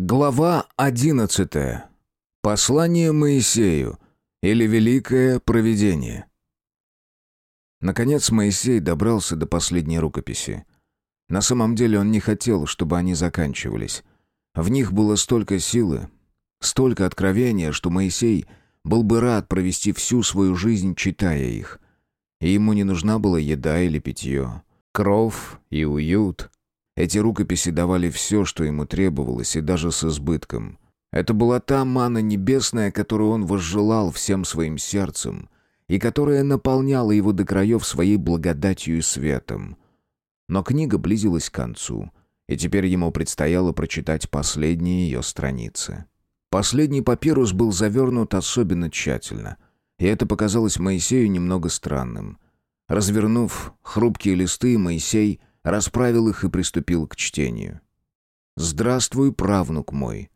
Глава одиннадцатая. Послание Моисею или Великое Провидение. Наконец Моисей добрался до последней рукописи. На самом деле он не хотел, чтобы они заканчивались. В них было столько силы, столько откровения, что Моисей был бы рад провести всю свою жизнь, читая их. И ему не нужна была еда или питье, кров и уют — эти рукописи давали все, что ему требовалось, и даже с избытком. Это была та мана небесная, которую он возжелал всем своим сердцем, и которая наполняла его до краев своей благодатью и светом. Но книга близилась к концу, и теперь ему предстояло прочитать последние ее страницы. Последний папирус был завернут особенно тщательно, и это показалось Моисею немного странным. Развернув хрупкие листы, Моисей расправил их и приступил к чтению. «Здравствуй, правнук мой,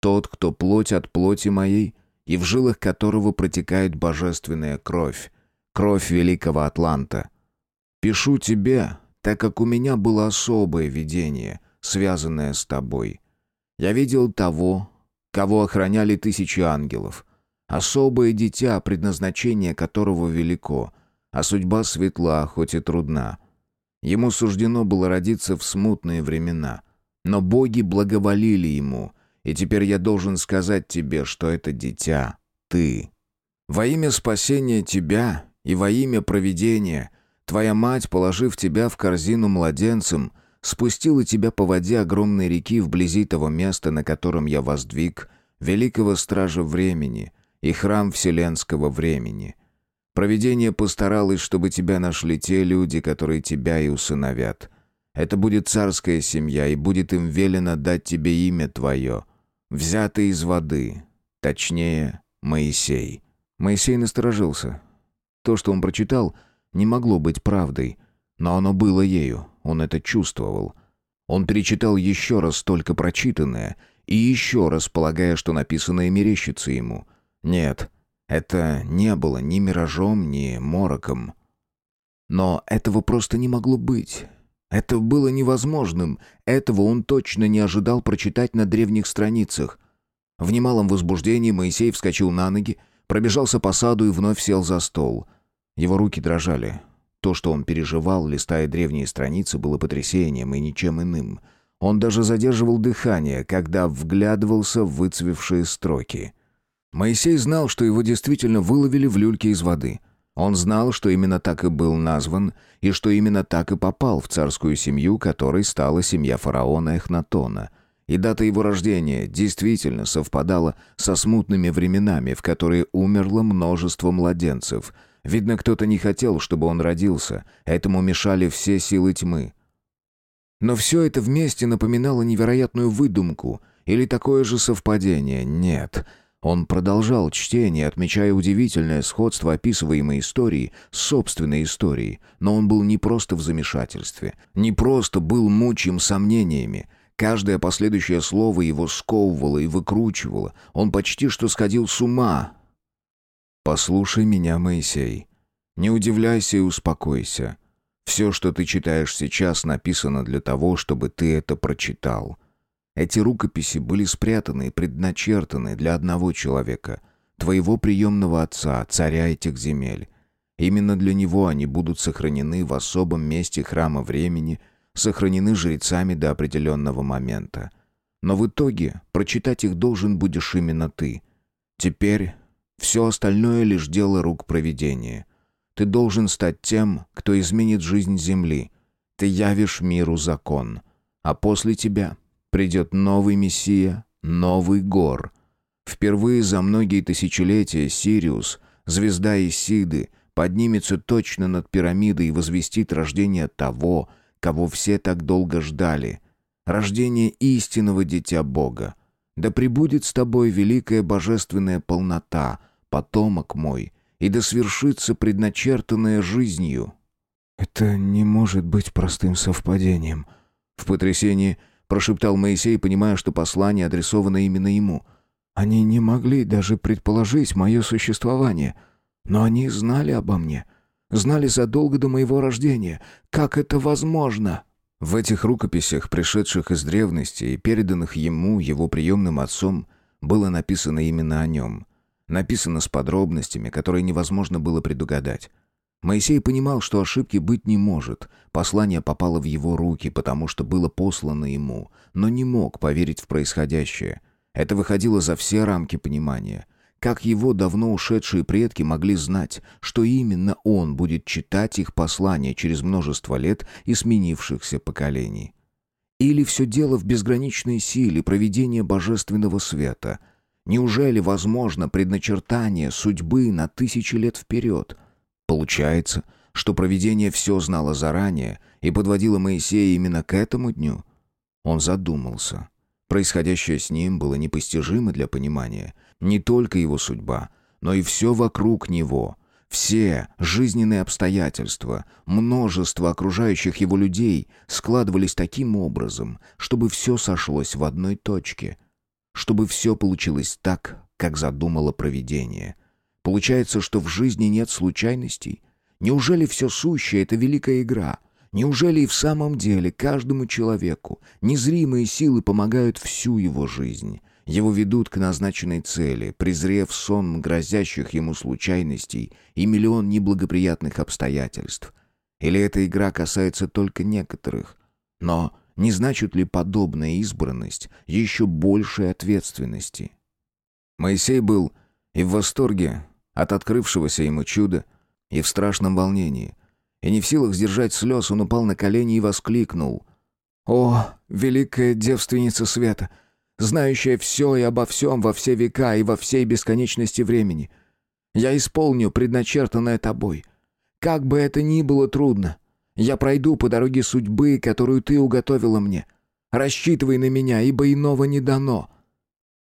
тот, кто плоть от плоти моей, и в жилах которого протекает божественная кровь, кровь великого Атланта. Пишу тебе, так как у меня было особое видение, связанное с тобой. Я видел того, кого охраняли тысячи ангелов, особое дитя, предназначение которого велико, а судьба светла, хоть и трудна. Ему суждено было родиться в смутные времена. Но боги благоволили ему, и теперь я должен сказать тебе, что это дитя — ты. Во имя спасения тебя и во имя провидения твоя мать, положив тебя в корзину младенцем, спустила тебя по воде огромной реки вблизи того места, на котором я воздвиг великого стража времени и храм вселенского времени — Провидение постаралось, чтобы тебя нашли те люди, которые тебя и усыновят. Это будет царская семья, и будет им велено дать тебе имя твое, взятое из воды, точнее, Моисей». Моисей насторожился. То, что он прочитал, не могло быть правдой, но оно было ею, он это чувствовал. Он перечитал еще раз только прочитанное, и еще раз, полагая, что написанное мерещится ему. Нет, это не было ни миражом, ни мороком. Но этого просто не могло быть. Это было невозможным. Этого он точно не ожидал прочитать на древних страницах. В немалом возбуждении Моисей вскочил на ноги, пробежался по саду и вновь сел за стол. Его руки дрожали. То, что он переживал, листая древние страницы, было потрясением и ничем иным. Он даже задерживал дыхание, когда вглядывался в выцвевшие строки — Моисей знал, что его действительно выловили в люльке из воды. Он знал, что именно так и был назван, и что именно так и попал в царскую семью, которой стала семья фараона Эхнатона. И дата его рождения действительно совпадала со смутными временами, в которые умерло множество младенцев. Видно, кто-то не хотел, чтобы он родился, этому мешали все силы тьмы. Но все это вместе напоминало невероятную выдумку или такое же совпадение. Нет — он продолжал чтение, отмечая удивительное сходство описываемой истории с собственной историей, но он был не просто в замешательстве, не просто был мучим сомнениями. Каждое последующее слово его сковывало и выкручивало. Он почти что сходил с ума. «Послушай меня, Моисей. Не удивляйся и успокойся. Все, что ты читаешь сейчас, написано для того, чтобы ты это прочитал». Эти рукописи были спрятаны и предначертаны для одного человека, твоего приемного отца, царя этих земель. Именно для него они будут сохранены в особом месте храма времени, сохранены жрецами до определенного момента. Но в итоге прочитать их должен будешь именно ты. Теперь все остальное лишь дело рук провидения. Ты должен стать тем, кто изменит жизнь земли. Ты явишь миру закон. А после тебя Придет новый Мессия, новый Гор. Впервые за многие тысячелетия Сириус, звезда Исиды, поднимется точно над пирамидой и возвестит рождение того, кого все так долго ждали. Рождение истинного Дитя Бога. Да пребудет с тобой великая божественная полнота, потомок мой, и да свершится предначертанное жизнью». «Это не может быть простым совпадением». В потрясении прошептал Моисей, понимая, что послание адресовано именно ему. Они не могли даже предположить мое существование, но они знали обо мне, знали задолго до моего рождения. Как это возможно? В этих рукописях, пришедших из древности и переданных ему, его приемным отцом, было написано именно о нем. Написано с подробностями, которые невозможно было предугадать. Моисей понимал, что ошибки быть не может. Послание попало в его руки, потому что было послано ему, но не мог поверить в происходящее. Это выходило за все рамки понимания. Как его давно ушедшие предки могли знать, что именно он будет читать их послания через множество лет и сменившихся поколений? Или все дело в безграничной силе проведения божественного света? Неужели возможно предначертание судьбы на тысячи лет вперед – Получается, что провидение все знало заранее и подводило Моисея именно к этому дню. Он задумался. Происходящее с ним было непостижимо для понимания. Не только его судьба, но и все вокруг него. Все жизненные обстоятельства, множество окружающих его людей складывались таким образом, чтобы все сошлось в одной точке. Чтобы все получилось так, как задумало провидение — Получается, что в жизни нет случайностей? Неужели все сущее — это великая игра? Неужели и в самом деле каждому человеку незримые силы помогают всю его жизнь? Его ведут к назначенной цели, презрев сон грозящих ему случайностей и миллион неблагоприятных обстоятельств. Или эта игра касается только некоторых? Но не значит ли подобная избранность еще большей ответственности? Моисей был и в восторге от открывшегося ему чуда и в страшном волнении. И не в силах сдержать слез, он упал на колени и воскликнул. «О, великая девственница света, знающая все и обо всем во все века и во всей бесконечности времени! Я исполню предначертанное тобой. Как бы это ни было трудно, я пройду по дороге судьбы, которую ты уготовила мне. Рассчитывай на меня, ибо иного не дано».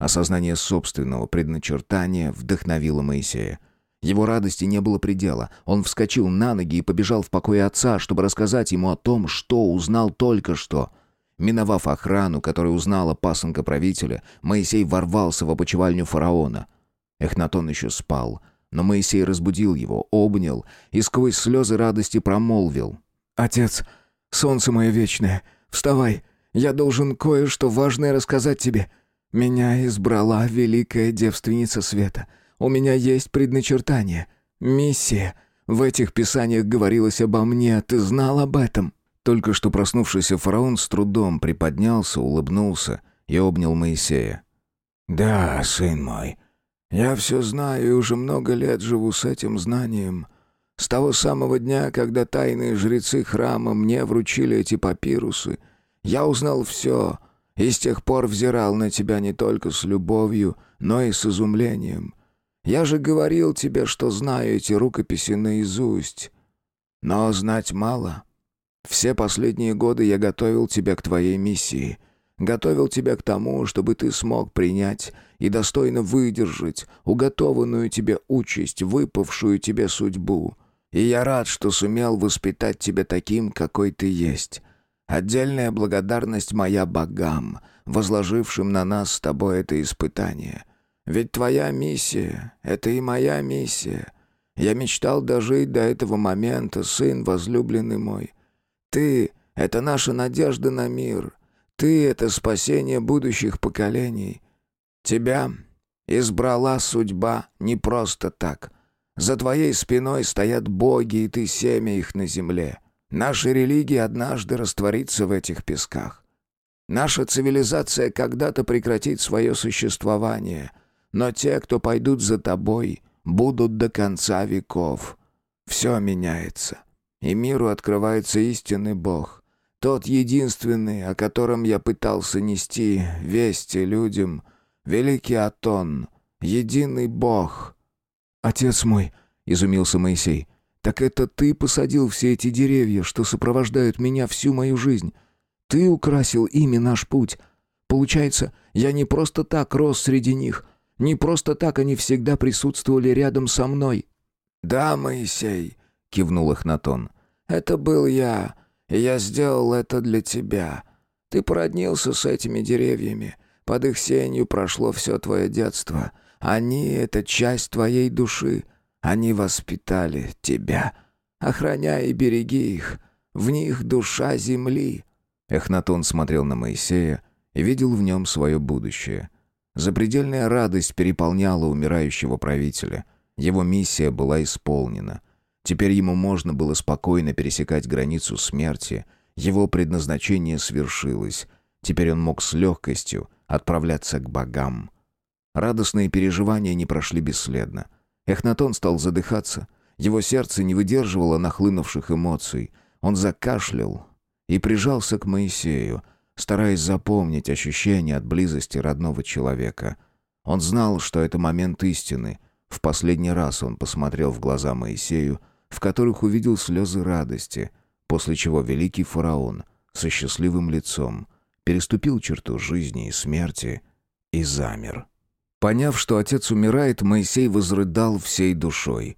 Осознание собственного предначертания вдохновило Моисея. Его радости не было предела. Он вскочил на ноги и побежал в покой отца, чтобы рассказать ему о том, что узнал только что. Миновав охрану, которая узнала пасынка правителя, Моисей ворвался в опочивальню фараона. Эхнатон еще спал, но Моисей разбудил его, обнял и сквозь слезы радости промолвил. «Отец, солнце мое вечное, вставай, я должен кое-что важное рассказать тебе». Меня избрала великая девственница света. У меня есть предначертание, миссия. В этих писаниях говорилось обо мне, ты знал об этом?» Только что проснувшийся фараон с трудом приподнялся, улыбнулся и обнял Моисея. «Да, сын мой, я все знаю и уже много лет живу с этим знанием. С того самого дня, когда тайные жрецы храма мне вручили эти папирусы, я узнал все — и с тех пор взирал на тебя не только с любовью, но и с изумлением. Я же говорил тебе, что знаю эти рукописи наизусть. Но знать мало. Все последние годы я готовил тебя к твоей миссии. Готовил тебя к тому, чтобы ты смог принять и достойно выдержать уготованную тебе участь, выпавшую тебе судьбу. И я рад, что сумел воспитать тебя таким, какой ты есть. Отдельная благодарность моя богам, возложившим на нас с тобой это испытание. Ведь твоя миссия — это и моя миссия. Я мечтал дожить до этого момента, сын возлюбленный мой. Ты — это наша надежда на мир. Ты — это спасение будущих поколений. Тебя избрала судьба не просто так. За твоей спиной стоят боги, и ты семя их на земле. Наша религия однажды растворится в этих песках. Наша цивилизация когда-то прекратит свое существование, но те, кто пойдут за тобой, будут до конца веков. Все меняется, и миру открывается истинный Бог, тот единственный, о котором я пытался нести вести людям, великий Атон, единый Бог. «Отец мой», — изумился Моисей, так это ты посадил все эти деревья, что сопровождают меня всю мою жизнь. Ты украсил ими наш путь. Получается, я не просто так рос среди них. Не просто так они всегда присутствовали рядом со мной». «Да, Моисей», — кивнул Эхнатон. «Это был я, и я сделал это для тебя. Ты породнился с этими деревьями. Под их сенью прошло все твое детство. Они — это часть твоей души. Они воспитали тебя. Охраняй и береги их. В них душа земли. Эхнатон смотрел на Моисея и видел в нем свое будущее. Запредельная радость переполняла умирающего правителя. Его миссия была исполнена. Теперь ему можно было спокойно пересекать границу смерти. Его предназначение свершилось. Теперь он мог с легкостью отправляться к богам. Радостные переживания не прошли бесследно. Эхнатон стал задыхаться. Его сердце не выдерживало нахлынувших эмоций. Он закашлял и прижался к Моисею, стараясь запомнить ощущение от близости родного человека. Он знал, что это момент истины. В последний раз он посмотрел в глаза Моисею, в которых увидел слезы радости, после чего великий фараон со счастливым лицом переступил черту жизни и смерти и замер. Поняв, что отец умирает, Моисей возрыдал всей душой.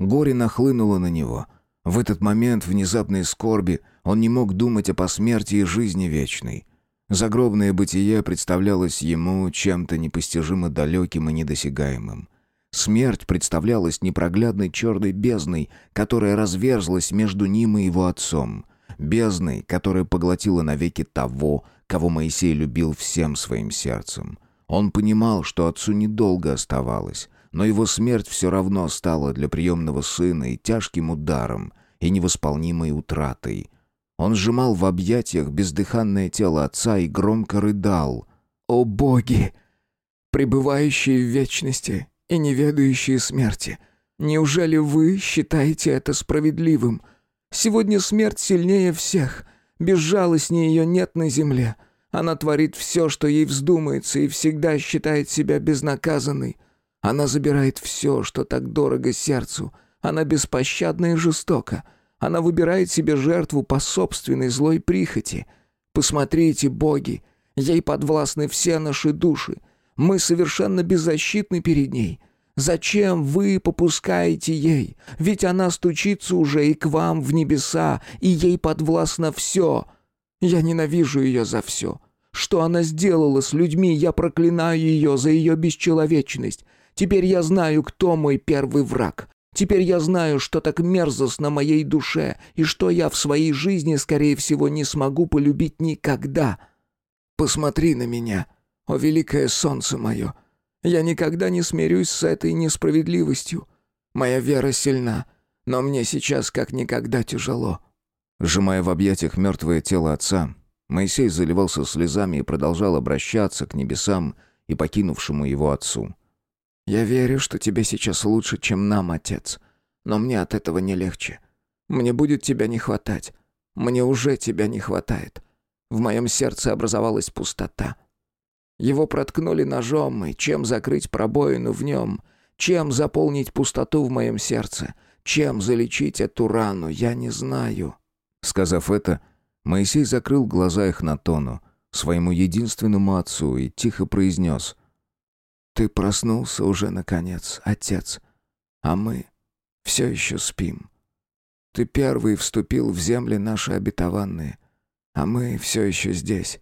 Горе нахлынуло на него. В этот момент внезапной скорби он не мог думать о посмертии и жизни вечной. Загробное бытие представлялось ему чем-то непостижимо далеким и недосягаемым. Смерть представлялась непроглядной черной бездной, которая разверзлась между ним и его отцом. Бездной, которая поглотила навеки того, кого Моисей любил всем своим сердцем. Он понимал, что отцу недолго оставалось, но его смерть все равно стала для приемного сына и тяжким ударом, и невосполнимой утратой. Он сжимал в объятиях бездыханное тело отца и громко рыдал. «О боги! Пребывающие в вечности и не ведающие смерти! Неужели вы считаете это справедливым? Сегодня смерть сильнее всех, безжалостнее ее нет на земле». Она творит все, что ей вздумается, и всегда считает себя безнаказанной. Она забирает все, что так дорого сердцу. Она беспощадна и жестока. Она выбирает себе жертву по собственной злой прихоти. Посмотрите, боги, ей подвластны все наши души. Мы совершенно беззащитны перед ней. Зачем вы попускаете ей? Ведь она стучится уже и к вам в небеса, и ей подвластно все — я ненавижу ее за все. Что она сделала с людьми, я проклинаю ее за ее бесчеловечность. Теперь я знаю, кто мой первый враг. Теперь я знаю, что так мерзостно моей душе, и что я в своей жизни, скорее всего, не смогу полюбить никогда. Посмотри на меня, о великое солнце мое. Я никогда не смирюсь с этой несправедливостью. Моя вера сильна, но мне сейчас как никогда тяжело. Сжимая в объятиях мертвое тело отца, Моисей заливался слезами и продолжал обращаться к небесам и покинувшему его отцу. «Я верю, что тебе сейчас лучше, чем нам, отец. Но мне от этого не легче. Мне будет тебя не хватать. Мне уже тебя не хватает. В моем сердце образовалась пустота. Его проткнули ножом, и чем закрыть пробоину в нем? Чем заполнить пустоту в моем сердце? Чем залечить эту рану, я не знаю». Сказав это, Моисей закрыл глаза их на тону, своему единственному отцу, и тихо произнес «Ты проснулся уже, наконец, отец, а мы все еще спим. Ты первый вступил в земли наши обетованные, а мы все еще здесь.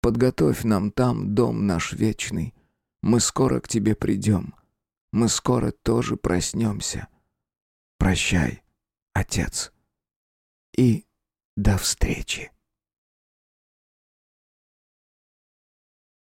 Подготовь нам там дом наш вечный. Мы скоро к тебе придем. Мы скоро тоже проснемся. Прощай, отец» и до встречи.